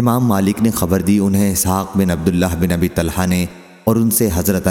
امام مالک نے خبر دی، انہیں اسحاق بن عبداللہ بن ابی طلحہ نے اور ان سے حضرت